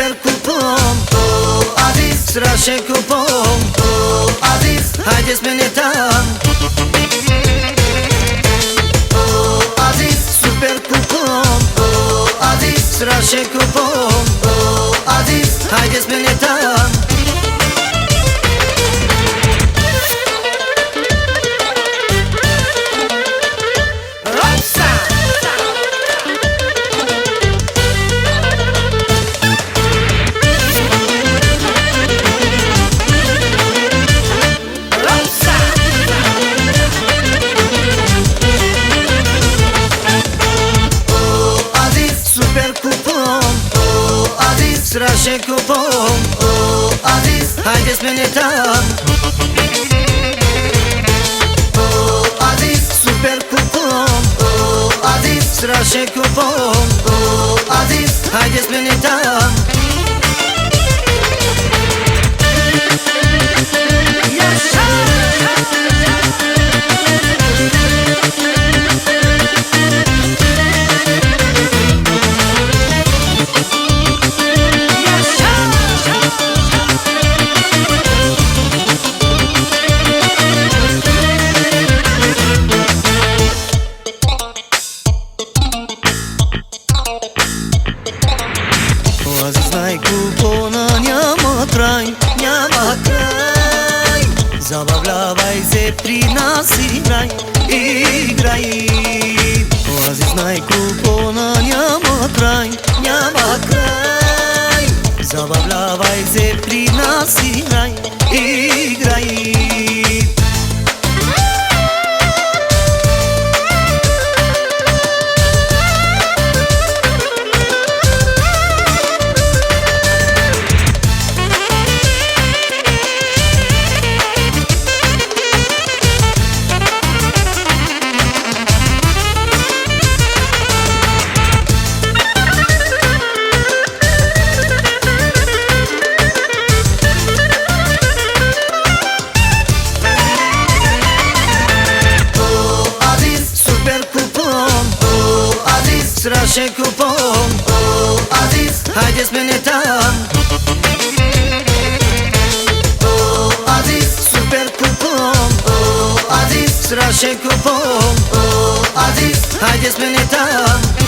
Süper kupon O Aziz strašen kupon O Aziz hajde smeni tam strašen kupon O Aziz hajde smeni tam Strașe cu pom. O, a zis Haideți pe netam O, a zis Super cu pom. O, a zis Strașe cu pom. O, a zis Haideți pe netam tu pona Njama kraj, njama kraj Zabavljavaj se pri nas igraj, igraj Polazi znaj ku pona Njama kraj, njama kraj se pri nas Strašen kupon. O Aziz hajde smeni tam O Aziz süper kupon. O Aziz strašen kupon. O Aziz hajde smeni tam